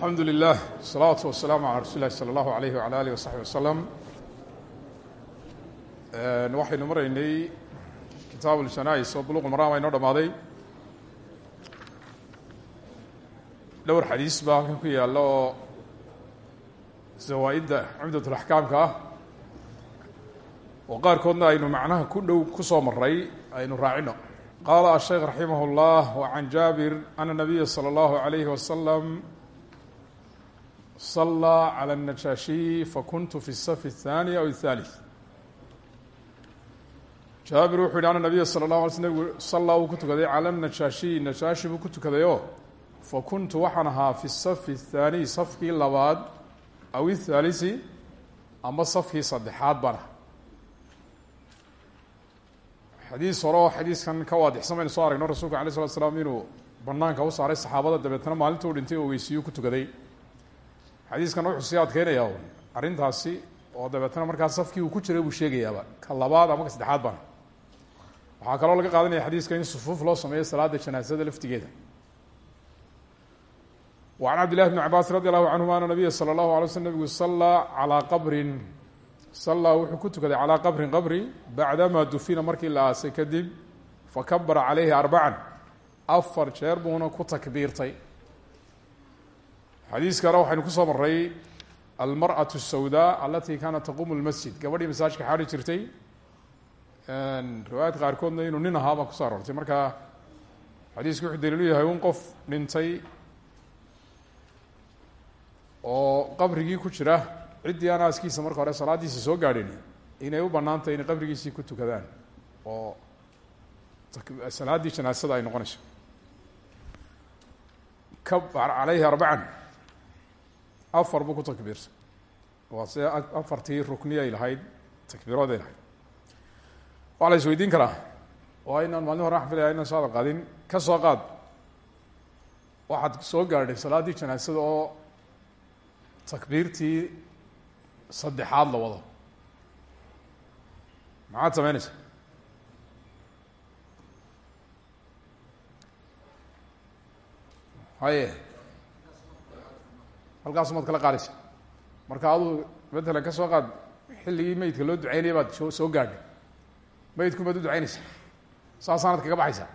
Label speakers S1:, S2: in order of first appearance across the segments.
S1: alxamdu lilah wasalaatu wasalaamu calaa rasuuli lahi sala allahu alayh wala alih wasaxbi wasalam waxaynu maraynay kitaab ljanais oo buluq maram aynoo dhamaaday dhowr xadiis baa halkan ku yaalla oo zawaa-idda cumdatulaxkaamka ah oo qaarkoodna aynu macnaha ku dhow ku soo maray aynu raacino qaala asheekh raximah اllah wcan jaabir ana nabiya salى اllahu alayhi wasalam salaa calى الnajaashiyi fakuntu fi الsafi الthani aw الthalith jaabir wuxuu yihi ana nabiya sala اllahu alay sl nebigu sallaa uu ku tukaday cala najaashiyi najaashi buu ku tukadayoo fakuntu waxaan ahaa fi safi الthaaniy safkii labaad aw الthaalisi ama safkii saddexaad baan ah xadiis hore oo xadiiskan ka waadixsan baynu soo aragno rasuulka alay slat slaam inuu banaanka u saaray saxaabada dabeetna maalinta u dhintay oo weysiiyu ku tukaday xadiiskan wuxuu sii adkeynayaa arrintaasi oo dabeetna markaa safkii uu ku jiray buu sheegayaaba. Ka labaad ama ka saddexaad bana waxaa kaloo laga qaadanaya xadiiska in sufuuf loo sameeyo salaada janaasada laftigeeda. Can cabd llahi bni cabaas radi allahu canhuma ana nabiya sala allahu alay slm nabigu sallaa calaa qabrin. Sallaa wuxuu ku tukaday calaa qabrin qabri bacdamaa dufina markii la aasay kadib fakabara calayhi arbacan afar jeer buuna ku takbiirtay xadiiskana waxaynu kusoo maray almarأaة الsawdaa alati kaanat taqumu lmasjid gabadhii masaajka xaari jirtay riwaayad qaarkoodna inuu nin ahaa baa kuso aroortay marka xadiisku wuxuu daliilu yahay un qof dhintay oo qabrigii ku jira ciddii aan aaskiisa marka hore salaadiisa soo gaadhin inay u banaantay inay qabrigiisii ku tukadaan oo salaaddii janaasada ay noqonayso kabar calayhi arbacan afar buu ku takbiirtay waa se afartii rukni ay lahayd takbiirood ay lahayd. Waa la isweydiin karaa? Waa inaan maalin hore waxan filaya inaan soo hadal qaadin. Ka soo qaad. Waxaad soo gaadhay salaaddii janaasada oo takbiirtii saddexaad la wado. Maxaad sameynaysaa haye halkaasu maad kala qaadaysa marka aduu matalan ka soo qaad xilligii meydka loo duceynaya baad soo soo gaadhay meydku baad u duceynaysaa saasaanad kaga baxaysaa.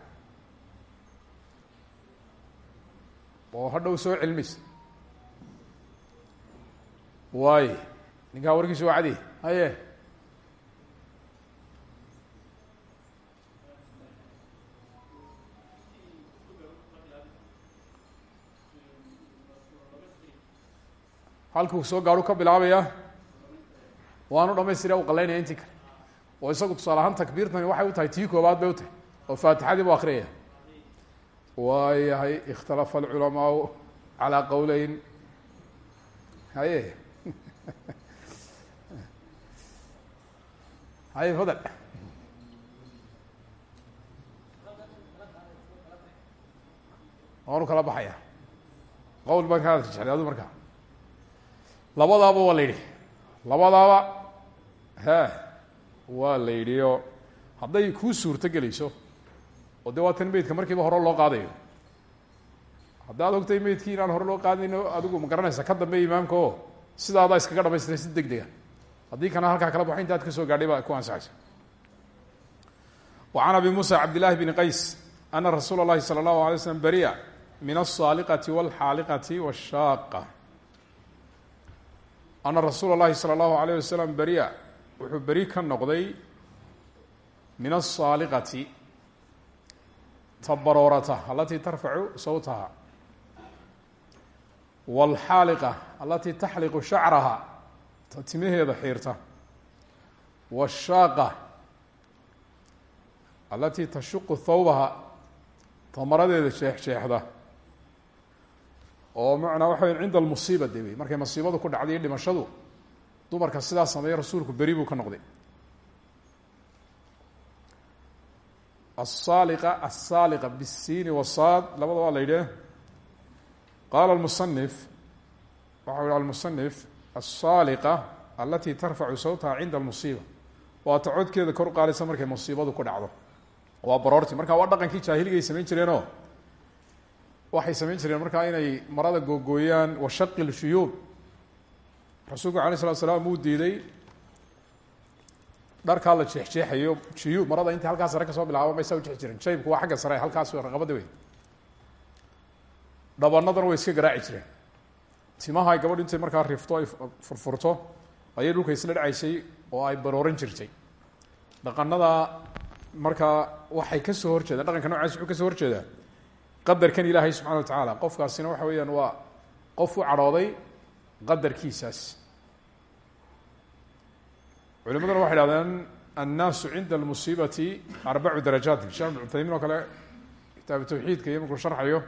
S1: Oo hadhow soo celmaysa waaye ninkaa warkiisu waa cadi. Haye halkuu soo gaadhu ka bilaabaya waanu dhamaystira u qalaynaya intii kale. Oo isagu tusaale ahaan takbiirtani waxay u tahay tii koobaad bay u tahay oo faatixadii bu akriyaya waayahay ikhtalafa alculamaau calaa qowleyn haye haye fadal. Waanu kala baxaya qowl baan ka jeclay adu markaa labadaaba waa la yidhi labadaaba he waa la yidhi oo hadday kuu suurto gelayso oo dee waa tan meydka markiiba hore loo qaadayo haddaad ogtay meydkii inaan hore loo qaadayno adigu ma garanaysa ka dambe imaamka oo sidaadaa iskaga dhamaystiray si deg dega haddii kana halkaa kala baxo intaad ka soo gaadhay baa ku ansaxaysa wa can abi muusa cabdillahi bni qays ana rasuula اllahi salى اllahu alay slam beriya min alsaaliqati walxaaliqati washaaqa ana rasuula اllahi salى اllahu alayh wasalam beriya wuxuu beri ka noqday min aلsaaliqati tabaroorata alatii tarfacu sawtaha wاlxaaliqa alatii taxliqu shacraha ta timaheeda xiirta washaaqa alatii tashuqu thawbaha ta maradeeda sheexsheexda oo macnaa waxa weya cinda almusiiba de wey. Markay masiibadu ku dhacday dhimashadu dumarka sidaa sameeya rasuulku beri buu ka noqday. Asaaliqa asaaliqa bisiini wasaad labada waa la yidhi qaala almusanif waxa u yihi almusanif asaaliqa alatii tarfacu sawtaha cinda almusiiba. Waa ta codkeeda kor qaadaysa markay musiibadu ku dhacdo. Waa baroorti marka waa dhaqankii jaahiligay samayn jireenoo waxay samayn jireen markaa inay marada googooyaan washaqi lshuyuub rasuulku alay slat slaam uu diiday dharkaa la jeexjeexayo juyuub marada inta halkaa sare ka soo bilaaba maysa ujeexi jireen. Jaybku waa xagga sare halkaas raqabada wey dhabanadana way iska garaaci jireen. Timaha ay gabadhu intay markaa rifto ay furfurto ayay dhulka isla dhacaysay oo ay barooran jirtay. Dhaqanada markaa waxay ka soo horjeedaan dhaqanka nocaas wuxuu ka soo horjeedaa qadarkan ilaahay subxana wa tacaala qofkaasina waxa weeyaan waa qof u cadhooday qadarkiisaas. Culimaduna waxay dhahdeen annaasu cinda almusiibati arbacu darajaat. Sheekh ibn cuthaymiin oo kale kitaabu tawxiidka iyo markuu sharxayo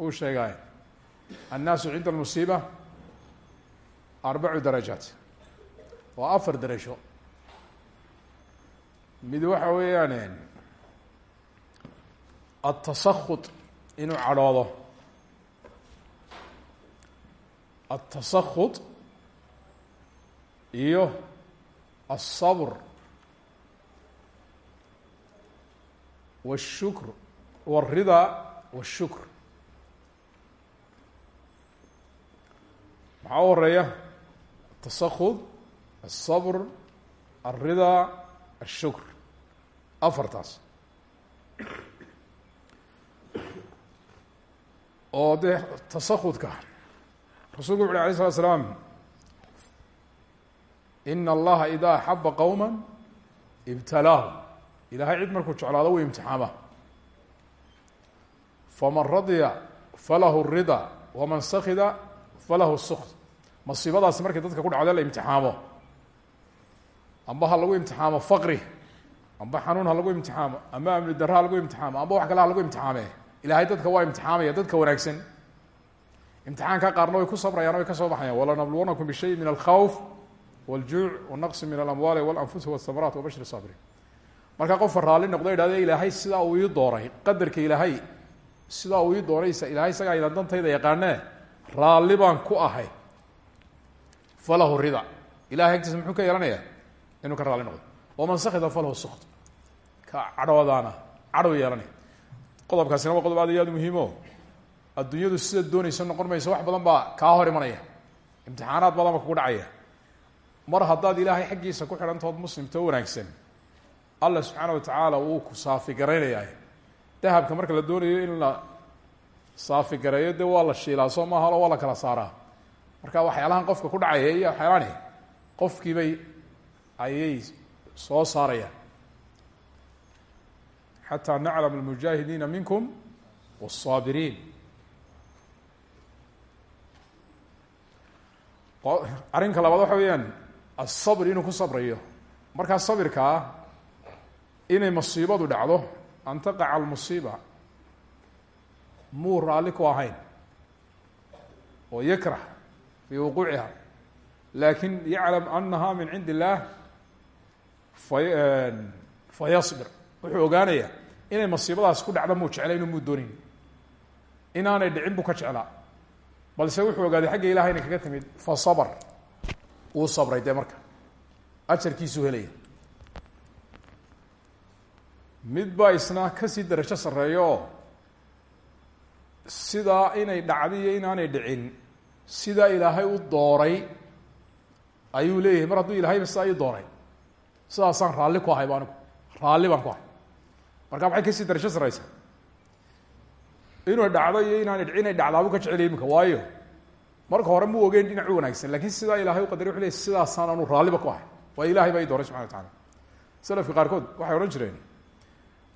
S1: uu sheegaay annaasu cinda almusiiba arbacu darajaat. Waa afar darajo mid waxa weeyaan atasakut inuu cadhoodo atasakut iyo alsabr wاshukr wاlridaa wاshukr maxaa u horeeya atasakut alsabr alridaa ashukr afartaas Oo dee tasakudka rasulku wuxu uhi alay slat slaam ina allaha ida axaba qowma ibtalaahu ilahay cid markuu jeclaado wuu imtixaama. Faman radya falahu rida waman sakida falahu sukt masiibadaasi markay dadka ku dhacdo la imtixaamo. Amba ha lagu imtixaamo faqri amba xanuun ha lagu imtixaamo amba amni dara ha lagu imtixaamo amba wax kale lagu imtixaame ilahay dadka waa imtixaamaya dadka wanaagsan. Imtixaanka qaarna way ku sabrayaan way ka soo baxayaan. Walanabluwanakum bishayin min alkhawf wاljuuc wanaqsi min alamwaali walanfusi wاsamaraat wabashir saabiriin marka qofka raalli noqdo idhahde ilaahay sidaa uu ii dooray. Qadarka ilaahay sidaa uu ii doonay ilahay isagaa idan dantayda yaqaanee raalli baan ku ahay. Falahu rida. Ilahay agtiisa muxuu ka yeelanaya inuu ka raalli noqdo. Waman sakida falahu sukt ka cadhoodaana cadhow yeelanaya qodobkaasina waa qodob aad iyo aad muhiimo. Adduunyadu sida doonaysa noqon mayso wax badan baa kaa hor imanaya imtixaanaad badan ba kugu dhacaya. Mar haddaad ilaahay xaggiisa ku xidhantood muslimtoo wanaagsan allah subxaana wa tacaala wuu ku saafi garaynayaa. Dahabka marka la doonayo in la saafi gareeyo dee waa la shiilaa soo maaha waa la kala saaraa. Marka waxyaalahan qofka ku dhacaya iyo waxyaalahani qofkiibay ayay soo saarayaan xataa naclam almujaahidiina minkum wاsaabiriin arrinka labaad waxa weeyaan asabr inuu ku sabrayo. Markaa sabirkaa inay masiibadu dhacdo an taqaca almusiiba muu raalli ku ahayn oo yakrah fii wuquuciha laakin yaclam anaha min cindi illaah fa fayasbir wuxuu ogaanayaa inay masiibadaas ku dhacdo muu jeclayno muu doonin. Inaanay dhicin buu ka jeclaa. Balse wuxuu ogaaday xagga ilahay inay kaga timid fa sabr. Wuu sabray dee marka. Ajarkiisuu helaya. Mid baa isna ka sii darajo sarreeyo oo sidaa inay dhacdi iyo inaanay dhicin sidaa ilaahay u dooray ayuu leeyahay. Mar hadduu ilahayba sidaa ii dooray sidaasaan raalli ku ahay ba anigu. Raalli baan ku ahay marka maxay ka sii darajo sarreysaa inuu dhacdo iyo inaanay dhici inay dhacdaabu ka jeceliya iminka waayo. Marka hore mu ogeyn dhinacu wanaagsan laakiin sidaa ilahay u qadariy wuxu ley sidaasaan anu raalliba ku ahay. Waa ilahay baa ii dooray subxana wa taala salafka qaarkood waxay odhan jireen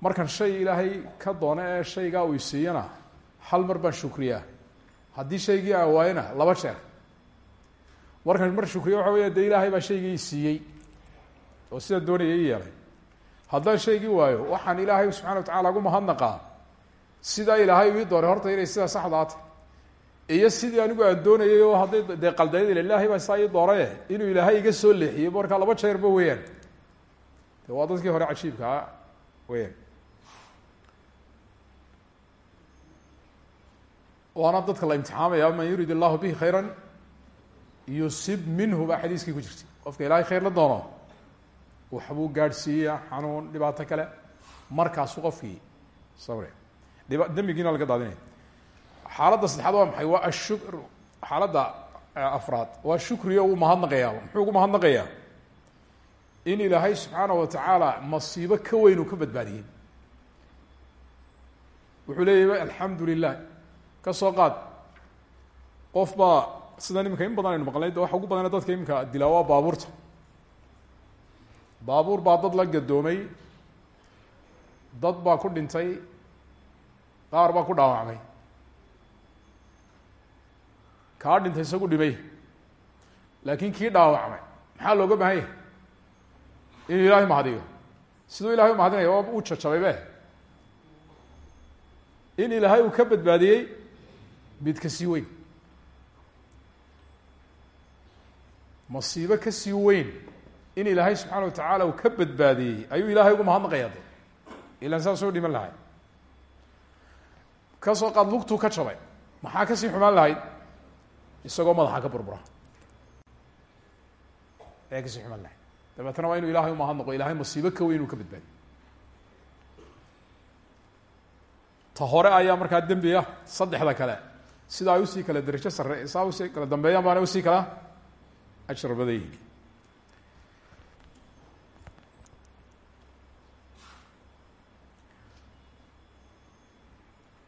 S1: markan shay ilaahay ka doona ee shaygaa uu isiiyana hal mar baan shukriyaa. Haddii shaygii aan waayana laba jeer. Markan mar shukriya waxa weya ilaahay baa shaygii siiyey oo sida doonaya i yeelay haddaan shaygii waayo waxaan ilaahay subxana wa tacala ugu mahadnaqaa. Sidaa ilaahay ii dooray horta inay sidaa saxdaata iyo sidii anigu aan doonayay oo hadday dee qaldayd ilaahay baa saa ii inuu ilaahay iga soo leexiyey markaa laba jeerba weeyaan. De waa hore cajiibkaa weyaan waana dadka la imtixaamaya man yurid illahu bihi khayra yusib minhu baa xadiiskii ku jirtay. Qofka ilaahay khayr la doono waxbuu gaadhsiiya xanuun dhibaato kale. Markaasu qofkii sabre dhiba dembigiina laga daadinaya xaaladda saddexaad waa maxay? Waa ashukr xaaladda afraad. Waa shukriyo uu mahadnaqayaa. Muxuu ugu mahadnaqayaa? In ilaahay subxaana wa tacaala masiibo ka weyn uu ka badbaadiyey. Wuxuu leeyahy alxamdu lilah ka soo qaad. Qof baa sidan in badan aynu maqlay waxa ugu badana dadka iminka dilaa waa baabuur baa dad la gadoomay. Dad baa ku dhintay. Qaar baa ku dhaawacmay. Kaa dhintay isagu dhimay laakiin kii dhaawacmay maxaa looga baahan yahay inuu ilaahay mahadiyo siduu ilahay umahadinaya waa uu jajabay be in ilaahay uu ka badbaadiyey mid ka sii weyn. Masiibo ka sii weyn in ilaahay subxaana wa tacaala uu ka badbaadiyey ayuu ilaahay ugu mahadnaqaya de ilan saasoo dhiman lahayd ka soo qaad lugtuu ka jabay. Maxaa ka sii xumaan lahayd? Isagoo madaxa ka burbura. Ayaa ka sii xumaan lahayd. Dabeetna waa inuu ilahay umahadnaqo ilahay masiibo ka weyn uu ka badbaadiy ta hore ayaa markaa dembi ah saddexda kale. Sida ay u sii kala derajo sare saa u sii kala dambeeyaan baana u sii kala ajar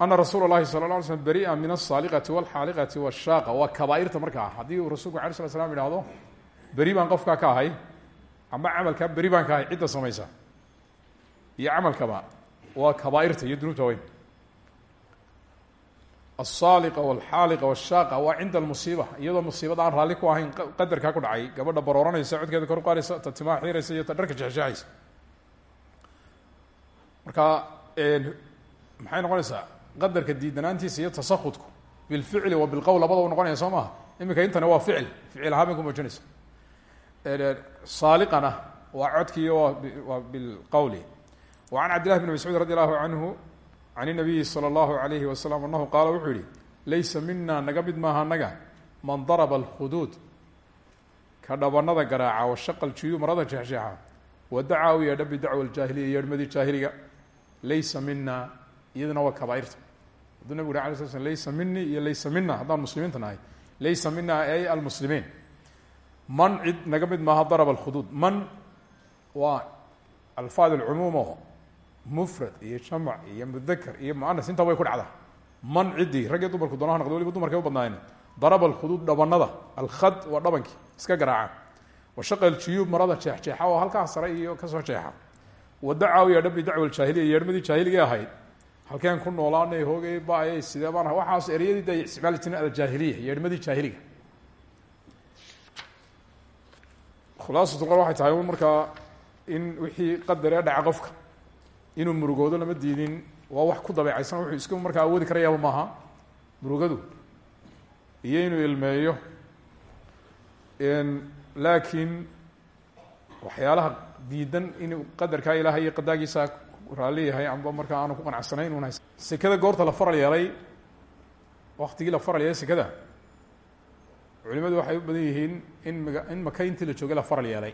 S1: ana rasuul lahi sal l slm beriia min asaaliqati wاlxaaliqati washaaqa waa kabaairta markaa haddii uu rasulku ala sl slam ihahdo beri baan qofkaa ka ahay ama camalkaa beri baan ka ahay cidda samaysa iyo camalkaba waa kabaairta iyo dunuubta weyn asaaliqa wlxaaliqa washaaqa waa cinda almusiiba iyadoo musiibada aan raalli ku ahayn qadarkaa ku dhacay gabadha barooranaysa codkeeda kor uqaaraysa ta timaa iyo ta dharka jexjeexaysa marka maxay noqonaysaa qadarka diidanaantiisa iyo tasahudku bilficli wa bilqowl labadaba noqonaya soo maaha. Iminka intani waa ficil ficil ahaan bay ku muujinaysa. Saaliqana waa codkiiyo waa bilqowli wa can cabdillahi bn mascuud radi allahu canhu can inabiyi alayhi wasalam anahu qaala wuxuu yihi laysa mina naga mid maaha man daraba alkhuduud ka dhabanada garaaca washaqa aljuyu marada jeexjeexa wadacaa u yeedha bidacwa aljaahiliya yeedhmadii jaahiliga. Laysa mina iyaduna waa kabaairta. Hadduu nabig uri ala sl sl laysa minii iyo laysa mina haddaan muslimiinta nahay laysa mina ay almuslimiin. Man cid naga mid maaha daraba alkhuduud man waa alfaad alcumuum oo mufrad iyo jamac iyo mudaker iyo muanas intaa way ku dhacdaa. Man ciddii rag iyo dumarku doonaha noqdo waliba dumarkay u badnaayeen. Daraba alkhuduud dhabanada alkhad waa dhabankii iska garaaca washaqa aljuyuub marada jeexjeexa oo halkaa sare iyo ka soo jeexa. Wadaca u yeedha bidacwa aljaahiliya yeedhmadii jaahiliga ahayd halkeen ku noolaanay hoogay baayay sidee baan waxaas eryadii da isticmaali jirin aljaahiliya yeedhmadii jaahiliga. Khulaasatu qor waxay tahay un markaa in wixii qadaree dhaca qofka inuu murugoodo lama diidin waa wax ku dabeecaysan wuxuu iska markaa awoodi karayaaba maaha. Murugadu iyo inuu ilmeeyo laakiin waxyaalaha diidan inuu qadarkaa ilaahay iyo raalli yahay amba markaa aanu ku qanacsanayn un sekada goorta la faral yeelay waktigii la faral yeelay sekada culimadu waxay u badan yihiin in in maka intii la joogay la faral yeelay.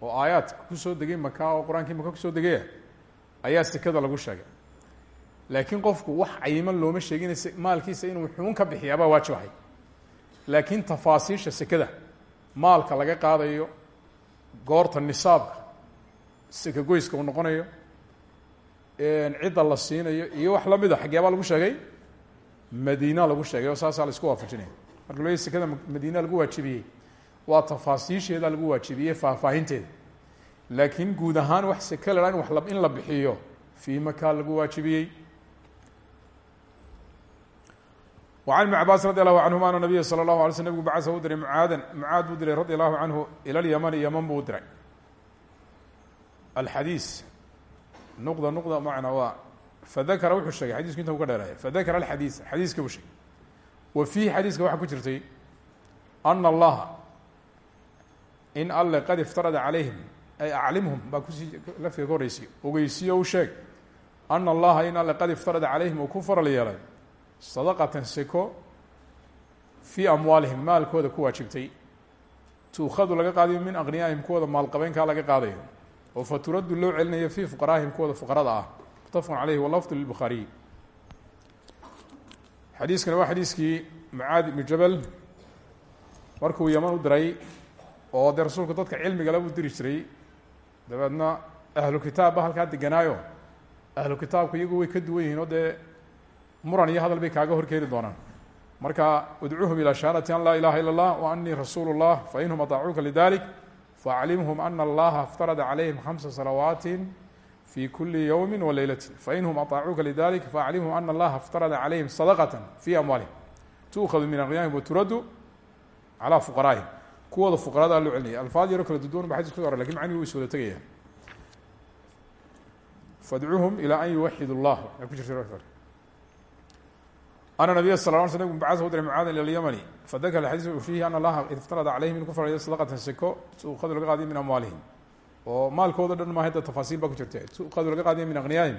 S1: Oo aayaad ku soo degay maka oo qur'aankii maka ku soo degaya ayaa sekada lagu sheegay. Laakiin qofku wax cayiman looma sheegin maalkiisa inuu xuun ka bixiyaabaa waajib ahay. Laakiin tafaasiisha sekada maalka laga qaadayo goorta nisaabka seka goyska uu noqonayo cidda la siinayo iyo wax lamida xaggeebaa lagu sheegay madiina lagu sheegay oo saasaa la isku waafajinaya marka lo sekada madiina lagu waajibiyey waa tafaasiisheeda lagu waajibiyey faahfaahinteeda laakiin guud ahaan wax seke la in wa in la bixiyo fii maka lagu waajibiyey وعن بن عbاس رضي الله عنهma أن نبya slى الله علي sل نبgu bacثa u diray mعaadan mعaad buu diray radي الlahu عanهu ilى الymn ymn buu diray alxadiis nuqda nuqda macna waa fadakara wuxuu sheegay xadisku inta u ka dheeraaya fadakara alxadiisa xadiiska buu sheegay wa fiihi xadiiska waxaa ku jirtay ana allaha in alle qad iftarada calayhim ay aclimhum baa ku sii laftiga ka horreysiyo ogeysiyo u sheeg ana allaha in alle qad iftarada calayhim uu ku faral yeelay sadaqatan seko fii amwaalihim maalkooda ku waajibtay tuukhadu laga qaadayo min aqniyaahim kuwooda maalqabeynkaa laga qaadayo oo faturaddu loo celinayo fii fuqaraahim kooda fuqarada ah. Muttafaqun caleyhi walafdu lilbukhaariy xadiiskana waa xadiiskii mucaad ibnu jabal. Markuu yaman u diray oo dee rasuulku dadka cilmiga labuu diri jiray dabeedna ahlu kitaabba halkaa deganaayo. Ahlu kitaabku iyagu way ka duwan yihiin oo dee muran iyo hadal bay kaaga horkeeni doonaan. Marka udcuhum ilaa shahaadati an laa ilaha illa اllah wa anii rasuulu اllah fainhum adaacuuka lidalik faaclimhum ana allaha اftarada calayhim khamsa salawaati fi kuli ywmi waleylati fainhum aطacuuka lidalik faaclimhum ana allaha اftarada calayhim sadaqaة fi amwaalihim tuukhadu min aغniyaahim waturadu calى fuqaraa'ihim kuwooda fuqarada loo celinaya alfaad yaro kala duduwan ba xadis ku hore lakin macnigu is wada tegaya fadcuuhum ilى an yuwaxid اllah ku jirta nabiya sal l sl nabgu bacasa u diray mucaada ila lyamani fadakara xadiis fiihi ana allaha id iftarada calayhim in ku faraya sadaqatan seko tuuqadu laga qaadiya min amwaalihim oo maalkooda dhan maaha da tafaasiil baa ku jirta tuuqadu laga qaadiya min akhniyaahim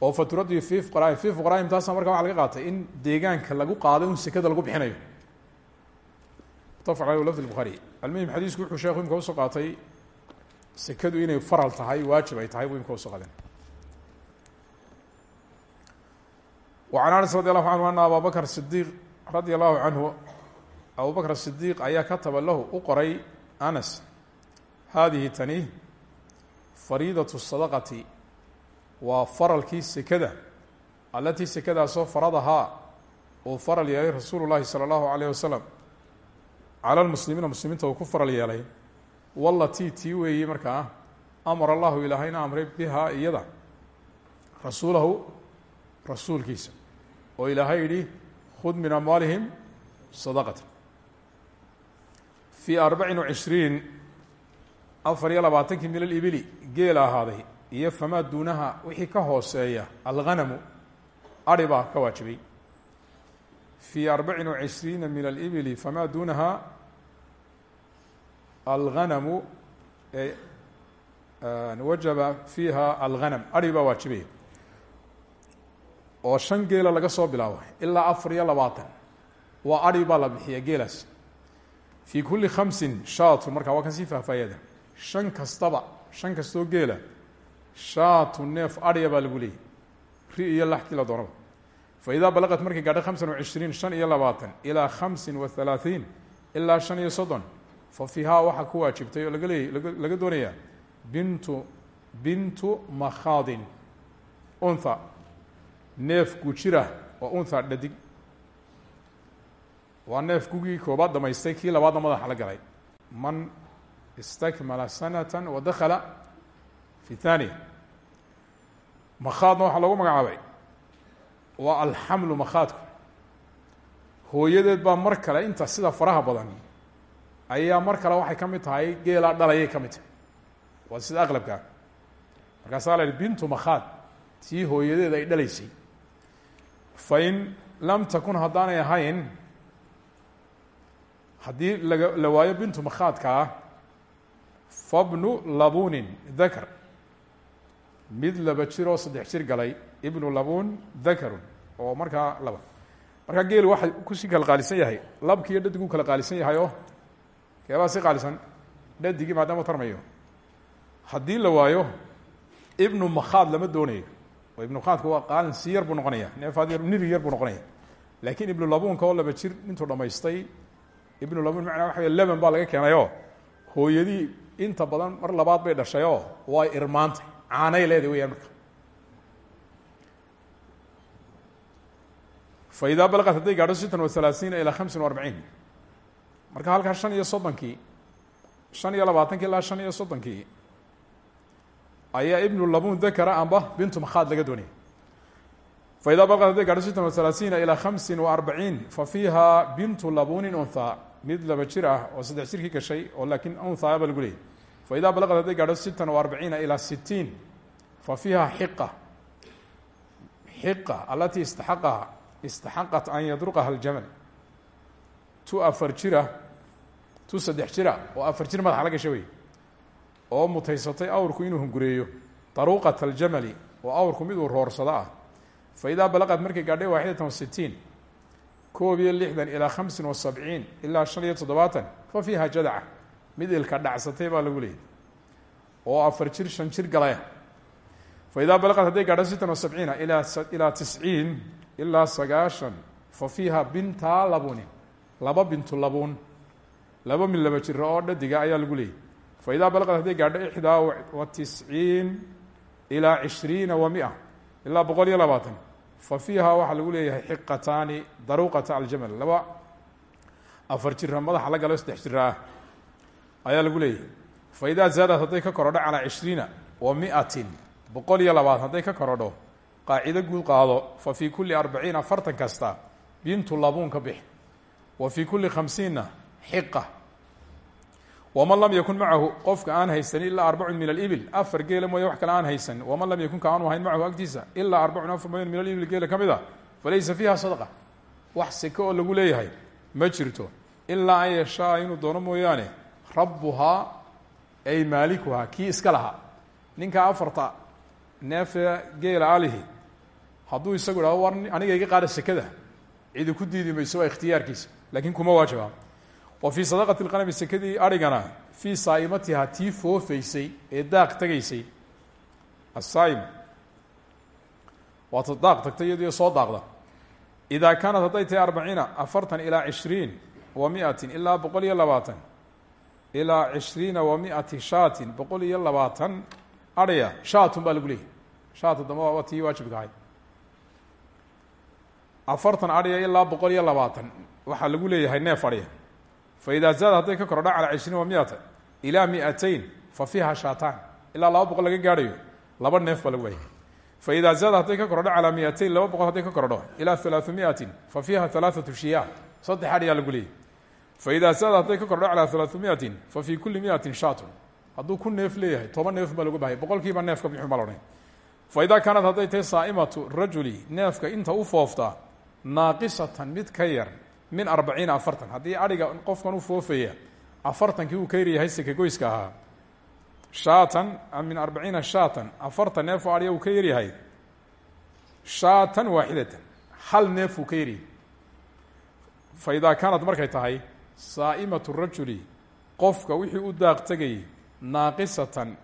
S1: oo faturadu fi fuqaraahim fi fuqaraahim taasa marka waxa laga qaatay in deegaanka lagu qaado in sekada lagu bixinayo mutafaq aleyh lafd lbuhaari almuhim xadiisku wuxuu sheekhu imka u soo qaatay sekadu inay faral tahay waajib ay tahay buu imka u soo qaadeen وعن أنس رضي الله عنه أن abا bكر الصديq radي الlaه عanه abu bكر الصديq ayaa kataba lahu u qoray أنس hadihi tani fariidaة الصadqةi waa faralkii sekada alatii sekadaasoo faradahaa uu faral yeelay rasuulu الlahi salى الlahu عalيه waslم calى الmuslimiina muslimiinta uu ku faral yeelay walatii tii weeyi markaa amar allahu ilaahayna amray bihaa iyada rasuulahu rasuulkiisa oo ilaahay yidhi khud min amwaalihim sadaqata fii arbacin wacishriin afar iyo labaatankii min alibili geela ahaaday iyo famaa duunaha wixii ka hooseeya alghanamu ari baa ka waajibay. Fii arbacin wacishriina min alibili famaa duunaha alghanamu wajaba fiiha alghanam ari baa oo shan geela laga soo bilaabo ilaa afar iyo labaatan. Waa ari baa la bixiya geelaas. Fii kulli khamsin shaatun markaa waa kan sii faahfaayada shan kastaba shan kastoo geela shaatu neef adhiya baa lagu ri iyo laxkii la doonaba fa idaa balaqat markay gaadho khamsan wa cishriin shan iyo labaatan ilaa khamsin wa shan iyo soddon fa fiihaa waxaa ku waajibtay laga leeyay laga doonayaa bintu bintu makhaadin unha neef gujira oo unha dhadig. Waa neef gugii koobaad dhamaystay kii labaadna madaxa la galay. Man istakmala sanata wa dakala fi thaniya makhaadna waxaa loogu magacaabay. Waa alxamlu makhaadku. Hooyadeed baa mar kale inta sida faraha badan ayaa mar kale waxay ka mid tahay geelaa dhalayay ka mid waa sida aqlabkaa markaasaa la yihi bintu makhaad tii hooyadeed ay dhalaysay fain lam takun haddaanay ahayn haddii laga la waayo bintu makhaadka ah fabnu labunin dakar. Mid laba jir oo saddex jir galay ibnu labun dakarun oo markaa laba. Markaa geelu waxay ku sii kala qaalisan yahay labki iyo dhadiguu kala qaalisan yahay oo keebaa si qaalisan dhadigii maadaama tarmayo. Haddii la waayo ibnu makhaad lama doonayo oo ibnu makhaadka waa qaalin si yar buu noqonaya neefaad yar buu noqonaya. Laakiin ibnu labunka oo laba jir intuu dhamaystay ibnu labun macnaa waxa wey leban baa laga keenayoo hooyadii inta badan mar labaad bay dhashayoo waa irmaantay caanay leeday weyaan marka. Fa idaa balaqat hadday gaadho sittan wa halaasiina ilaa hamsin wa arbaciin. Marka halkaa shan iyo soddonkii shan iyo labaatankii ilaa shan iyo soddonkii ayaa ibnu labun dakara amba bintu makhaad laga doonaya fa idaa balaqat hadday gaadho sittan wa halaasiina ilaa hamsin wa arbaciin fa fiiha bintu labunin unha mid laba jir ah oo saddex jirkii gashay oo laakiin unha baa lagu fa idaa balaqat hadday gaadho wa arbaciina ilaa sitiin fa fiiha xiqa xiqa alatii istaxaqaha istaxaqat an yadruqaha aljamal. Tu afar jira tu saddex jira oo afar jir madaxa la gasha wey oo mutaysatay awrku inuu hungureeyo daruuqat aljamali oo awrku miduu roorsado ah. Fa idaa balaqad markay gaadhay waaxidatan wa sitiin koob iyo lixdan ilaa khamsin wa sabciin ilaa fa fiiha jadaca mid ilka dhacsatay baa lagu leeyay oo afar jir shan jir galaya. Fa idaa balaqad hadday gaadho sittan wa sabciina ilaa ilaa tisciin fa fiiha bintaa labunin laba bintu labuun laba min laba jiro oo dhadiga ayaa lagu leeyay fa idaa balaqad hadday gaadho ixdaa wa tisciin ilaa cishriina wa mia ilaa boqol iyo labaatan fa fiiha waxaa lagu leeyahay xiqataani daruuqata aljamal laba afar jira madaxa la galo saddex jira ah ayaa lagu leeyahay fa idaa zaadad hadday ka korodho calaa cishriina wa miatin boqol iyo labaad hadday ka korodho qaacido guud qaado fa fii kulli arbaciin afartan kasta bintu labuun ka bix wa fii kulli khamsiinna xiqa waman lam yakun macahu qofka aan haysanin ilaa arbacun min alibil afar geela mooye wax kale aan haysan waman lam yakun ka aanu ahayn macahu agtiisa ilaa arbacun afar mooyan min alibil geela ka mid a falaysa fiiha sadaqa. Wax seke oo lagu leeyahay ma jirto ilaa an yashaa inuu doono mooyaane rabbuhaa ay maalikuhaa kii iska lahaa. Ninka afarta neefe geela alihi hadduu isagu idhahdo war aniga iga wa fii sadaqati lqanami sekadii arigana fii saa'imatiha tii foofaysay ee daaq tegaysay. Asaaim waata daaq tagtay iyadoo soo daaqda. Idaa kaanat hadday tahay arbaciina afartan ilaa cishriin wa miatin ilaa boqol iyo labaatan. Ilaa cishriina wa miati shaatin boqol iyo labaatan adhaya shaatun baa lagu leeyahy shaata damba waa tii waajibka ahayd afartan adhiya ilaa boqol iyo labaatan. Waxaa lagu leeyahay neef adhiya fa idaa zaada hadday ka kordha calaa cishriin wa miata ilaa miatayn fa fiiha shaataan ilaa laba boqol laga gaadhayo laba neef baa lagu leeyahay fa idaa zaada hadday ka kordho calaa miatayn laba boqol hadday ka kordho ilaa halaaثu miatin fa fiiha halaaثatu shiyaa saddex adhiyaa lagu leeyahy fa idaa zaada hadday ka kordho calaa halaaثu miatin fa fii kulli miatin shaatun hadduu ku neef leeyahay toban neef baa lagu bahaya boqolkiiba neefka bixun baa laodhanay fa idaa kaanad hadday tahay saa'imatu rajuli neefka inta u fooftaa naaqisatan mid ka yar min arbaciina afartan. Haddii adhiga qofkan u foofaya afartankii uu ka yaryahay sekagoyska ahaa shaatan min arbaciina shaatan afartan neef oo adhiga uu ka yaryahay shaatan waaxidatan hal neef uu ka yaryahay fa idaa kaanad markay tahay saa'imatu rajuli qofka wixii u daaq tegayay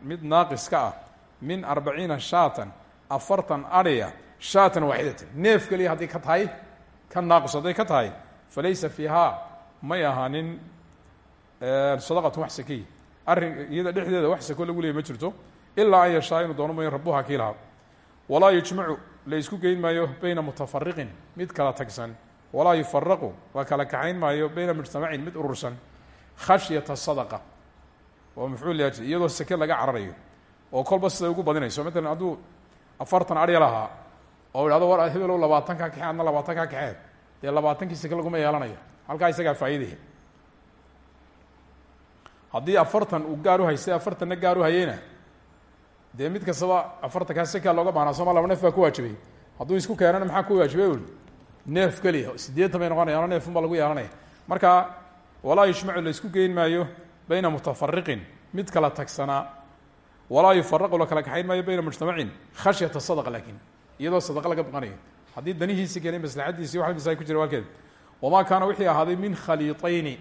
S1: mid naaqis ka ah min arbaciina shaatan afartan adhiya shaatan waaxidatan. Neef keliya hadday ka tahay ka naaqis ka tahay falaysa fiihaa may ahaanin sadaqatun wax sakiy arrin iyada dhexdeeda wax sako lagu leeyay ma jirto ilaa an yashaa inuu doono mayo rabuha kii lahaa walaa yujmacu la isku geyn maayo bayna mutafariqin mid kala tagsan walaa yufaraqu la kala kaxayn maayo bayna mujtamacin mid urursan khashyata sadaqa waa mafcuul liajli iyadoo sake laga cararayo oo kolba siday ugu badinayso matalan hadduu afartan adhya lahaa oo idhahdo war hebelow labaatan kaa kaxee adna labaatan kaa kaxee dee labaatankii sake laguma yeelanayo. Halkaa isagaa faa'iidaya haddii afartan uu gaar u haystay afartanna gaar u hayeyna dee mid kastaba afartankaa sekaa looga baanaa sooma laba neef baa ku waajibay. Hadduu isku keenana maxaa ku waajibay uli neef keliya. Sideetan bay noqonayaan oo neefun baa lagu yeelanaya marka walaa yushmacu la isku geyn maayo bayna mutafariqin. Mid kala tagsanaa walaa yufaraqu la kala kaxayn maayo bayna mujtamacin. Khashyata sadaqa laakiin iyadoo sadaqa laga baqanayo haddii danihiisi keenay maslaxadiisi wax misa ku jira walkeed wamaa kaana wixii ahaaday min khaliiطayni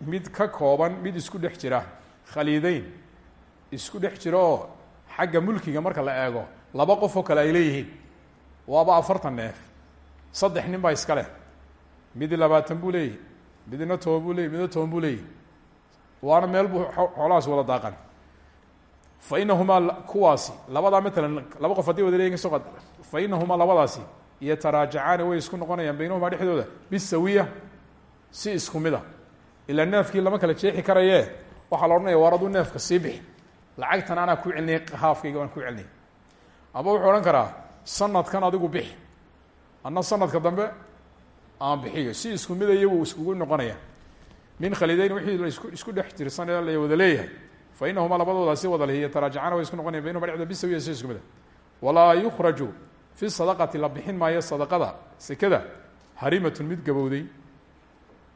S1: mid ka kooban mid isku dhex jira. Khaliideyn isku dhex jira oo xagga mulkiga marka la eego laba qof oo kale ay leeyihiin. Waaba afartan neef saddex nin baa iska leh. Midi labaatan buu leeyahy midna toban buu leeyay midna toban buu leeyahy waana meel buu xoolahaas wada daaqan fa inahumaa kuwaasi labadaa matalan laba qof haddii wada leeyihiin ka soo qad fa inahumaa labadaasi yataraajacaani way isku noqonayaan baynahumaa dhexdooda bisawiya si isku mid a ilaa lama kala jeexi karaye waxaa la odhanaya waar aduu neefka lacagtan anaa ku celinay haafkayga waan ku celinay ama wuxuu odhan karaa sanadkan adigu bixi anna sanadka dambe aan bixiyo si isku mida iyagu iskugu noqonaya min khalidayn wixii isku isku dhex tirsan ee la wada leeyahay fa inahumaa labadooda si wada leh yataraajacaana way isku noqonayan baynahuma dhexdooda bisawiya si isku mida walaa yukhraju fi sadaqati la bixin maayo sadaqada sekada harimatun mid gabowday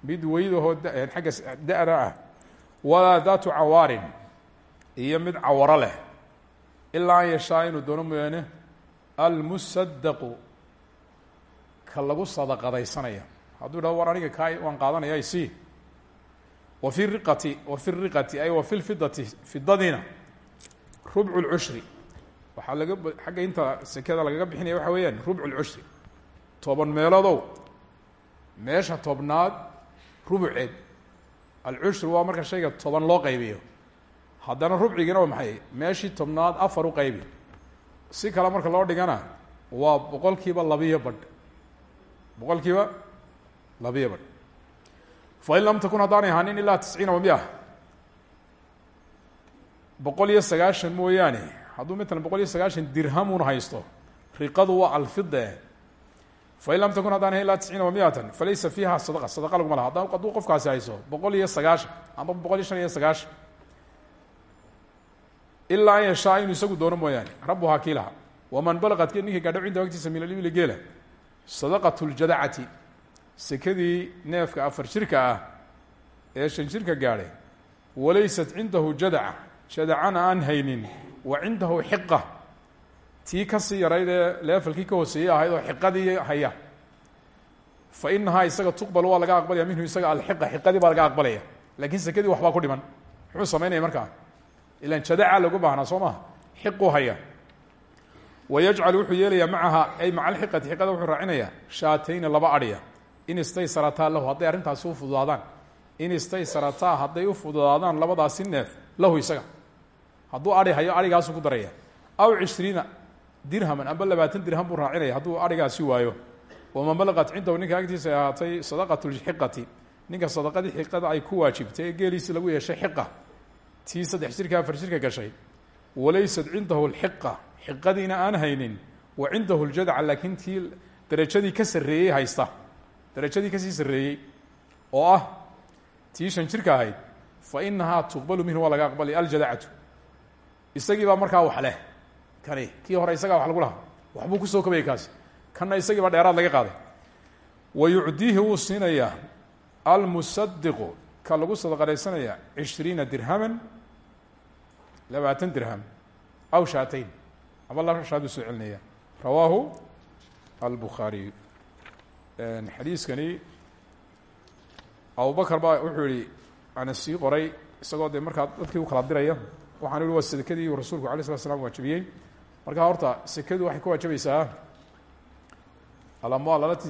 S1: mid weydahoo xagga da-da ah walaa daatu cawaarin iyo mid cawaro leh ilaa an yashaa doono mooyaane almusadaqu ka lagu sadaqadaysanaya hadduu dhahdo war aniga kaa waan qaadanaya isi wa fi riqati wa fi riqati ay wa fi lfidati fidadiina rubcu lcushri waxaa laga xagga inta sekada lagaga bixinaya waxa weeyaan rubcu lcushri toban meelodow. Meesha tobnaad rubuceed alcushru waa marka shayga toban loo qaybiyo. Haddana rubcigiina waa maxay? Meeshii tobnaad afar u qaybi. Si kale marka loo dhigana waa boqol kiiba labiyo badh. Boqol kiiba labiyo badh fain lam takun haddaanay ahaanin ilaa tisciina wa mia boqol iyo sagaashan mooyaane hadduu matalan boqol iyo sagaashan dirhamun haysto riqadu waa alfide fain lam takun haddaan ahayn ilaa tisciina wa miatan falaysa fiiha sadaqa sadaqa laguma laha hadda hadduu qofkaasi hayso boqol iyo sagaashan ama boqol iyo shan iyo sagaashan ilaa an yashaa inuu isagu doono mooyaane rabuhaa kii laha waman balaqat ninkii gaadho cinda agtiisa min alibli geela sadaqat ljadacati sekadii neefka afar jirka ah ee shan jirka gaadhay walaysat cindahu jadaca jadacana aan haynin wa cindahu xiqa tii ka sii yarayd ee leefalkii ka hooseeyey ahayd oo xiqadii haya. Fa inahaa isaga tuqbal waa laga aqbalaya minhu isaga alxiqa xiqadii baa laga aqbalaya. Lakin sekadii waxbaa ku dhiman. Muxuu samaynaya markaa ilan jadaca lagu baahnaa soo maha haya. Wayajcal wuxuu yeelayaa macaha ay maca alxiqati xiqada wuxuu raacinayaa shaatayni laba adhiya in istaysarataa lahu hadday arrintaasi u fududaadaan. In istaysarataa hadday u fududaadaan labadaasi neef lahu isaga. Hadduu adhi hayo adhigaasuu ku daraya. Aw cishriina dirhaman amba labaatan dirham buu raacinaya hadduu adhigaasi waayo. Waman balaqat cindahu ninka agtiisa ay ahaatay sadaqat lxiqati ninka sadaqadii xiqada ay ku waajibtay ee lagu yeeshay xiqa. Tii saddex jirka afar jirka gashay. Walaysat cindahu lxiqa xiqadiina aan haynin. Wa cindahu ljadaca laakiin tii darajadii ka sarreeyey darajadii ka sii sarreeyey oo ah tii shan jirka ahayd fa inahaa tuqbalu minhu waa laga aqbalay aljadacatu isagii baa markaa wax leh. Kani kii hore isagaa wax lagu lahaa. Waxbuu ku soo kabayay kaasi. Kanna isagii baa dheeraad laga qaaday. Wa yucdiihi wuu ka lagu sadaqaraysanaya cishriina dirhaman labaatan dirham aw shaatayn ama laba shaad buu soo celinaya. Rawaahu albukhaariy xadiiskani abubakar baa wuxuu yihi ana sii qoray isagoo dee markaa dadkii u kala diraya. Waxaan ihi waa sekadii uu rasuulku alay slat slam waajibiyey. Markaa horta sekadu waxay ku waajibaysaa. Alamwaal alati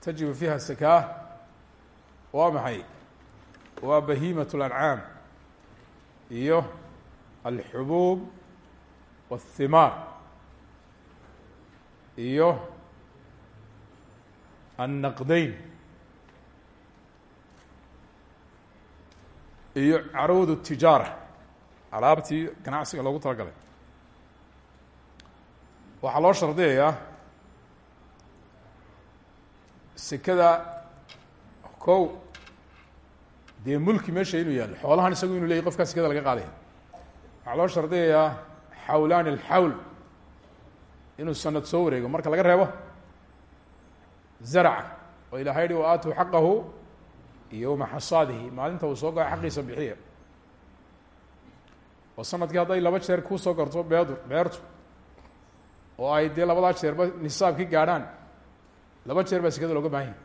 S1: tajibu fiiha sakaa waa maxay? Waa bahiimat اlancaam iyo alxubuub wاthimaar iyo annaqdayn iyo caruud الtijaara alaabtii ganacsiga loogu talagalay. Waxaa loo shardiyayaa sekada kow dee mulki meesha inuu yaallo. Xoolahan isagu inu leyahy qofkaa sekada laga qaadaya waxaa loo shardiyayaa xawlaani alxawl inuu sanad soo wareego. Marka laga reebo zarca oo ilahay yihi wa aatuu xaqahu yowma xasaadihi. Maalinta uu soo goa xaqiisa bixiya. Oo sannadkii hadday laba jeer kuusoo garto beedu beertu oo ay dee labadaa jeerba nisaabkii gaadhaan laba jeer baa sekada looga baahan yahy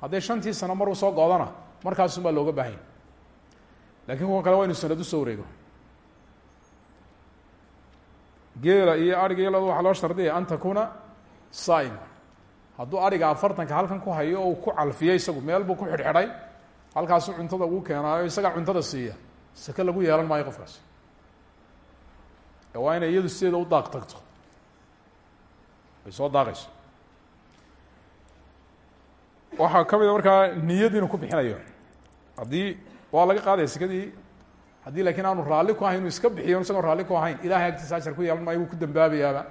S1: hadday shantii sano mar uu soo goodana markaasun baa looga baahan yahy laakiin kuwa kale waa inu sanad u soo wareego. Geela iyo adhiga iyo loo shardiyaya an takuna saa'ima hadduu adhiga afartanka halkan ku hayo oo uu ku calfiyo isagu meel buu ku xidhxidhay halkaasuu cuntada ugu keenaayo isagaa cuntada siiya. Seke lagu yeelan maayo qofkaasi. Waa inay iyadu sideeda u daaq tagto. Ay soo daaqayso. Waxaa ka markaa niyad inuu ku bixinayo. Haddii waa laga qaadaya sekadii haddii laakiin aanu raalli ku ahayn inuu iska bixiyo isagoon raalli ku ahayn ilahay agtiisa ajar ku yeelan maayo wuu ku dambaabayaaba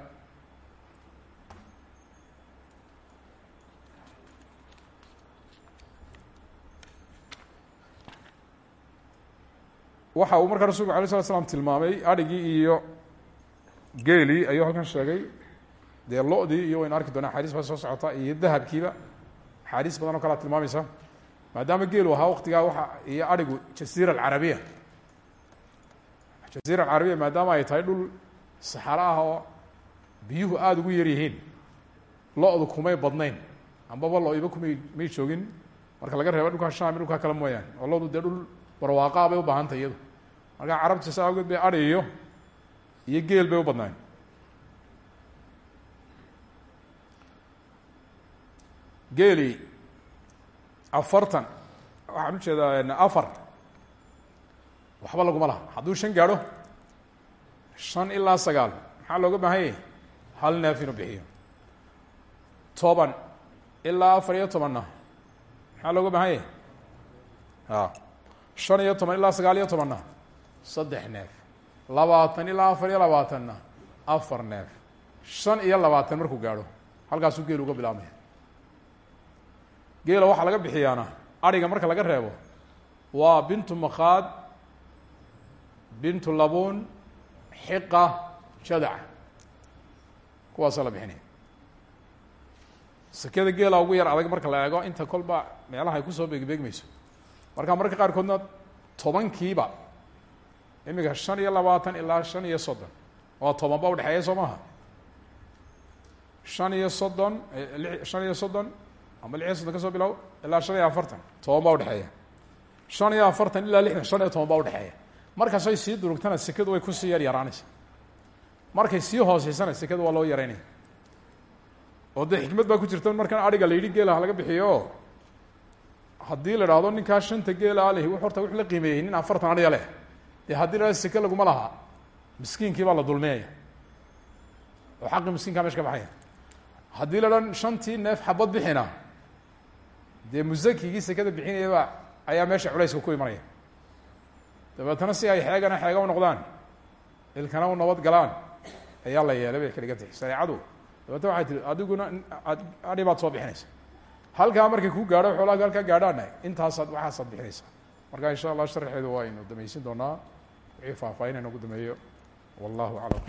S1: waxa uu markaa rasulku alay slat slam tilmaamay adhigii iyo geelii ayuu halkan sheegay. Dee lo-dii iyo waynu arki doonaa axaadiis soo socota iyo dahabkiiba axaadiis badan oo kalea tilmaamaysa. Maadaama geelu ahaa waktigaa waa iyo adhigu jasiira alcarabiya. Jasiira alcarabiya maadaama ay tahay dhul saxaro ah oo biyuhu aada ugu yar yihiin lo-du kumay badnayn ambaba lo'iba kumay may joogin. Marka laga reebo dhulkaa sham dhulkaa kale mooyaane oo lo-du dee dhul barwaaqaa bay u baahantay iyadu. Markaa carabta saa bay adhi iyo geel bay u badnayn geeli afartan waxaan u jeedaa afar. Waxba laguma laha. Hadduu shan gaadho shan ilaa sagaal. Maxaa looga baahan yahay? Hal neef inuu bixiyo. Toban ilaa afar iyo tobanna. Maxaa looga baahan yahay? A shan iyo toban ilaa sagaal iyo tobanna. Saddex neef. Labaatan ilaa afar iyo labaatanna. Afar neef. Shan iyo labaatan markuu gaadho. Halkaasuu geel uga bilaabmaya. Geela waxaa laga bixiyaana. Adhiga marka laga reebo waa bintu makaad bintu labuun xiqa jadaca kuwaasaa la bixinaya sekada geela ugu yar adag marka la eego inta kolba meelaha ay ku soo beegbeegmayso marka marka qaarkoodna tobankiiba imika shan iyo labaatan ilaa shan iyo soddon. Waa toban ba udhexeeya soo maaha. Shan iyo soddon shan iyo soddon ama lix iyo soddon ka soo bilow ilaa shan iyo afartan. Toban baa udhexeeya shan iyo afartan ilaa lixdan shan iyo toban baa udhexeeya markaasay sii durugtana sekadu way ku sii yar yaraanaysa. Markay sii hooseysana sekada waa loo yareynaya oo dee xikmad baa ku jirta markan adhiga la yidhi geela laga bixiyo haddii la idhaahdo ninkaa shanta geela aleh w horta wuxuu la qiimeeyey nin afartan adhiga leh. Dee haddii la seke laguma laha miskiinkii baa la dulmiyaya oo xaqii miskiinkaa meesha ka baxaya. Haddii la dhan shantii neef xabad bixina dee musakigii sekada bixinayaba ayaa meesha culayska ku imanaya. Dabeetana si ay xeegana xeega u noqdaan ilkana u nabad galaan ayaa la yeelay bay ka dhigan tahay adiguna adhi baad soo bixinaysa halkaa markay ku gaadho xoolaha halkaa gaadhaana intaasaad waxaasaad bixinaysaa marka insha allah sharxeedu waa aynu damaysin doonaa. Wixii faahfaahin aynu ugu dameeyo. Wallahu aclam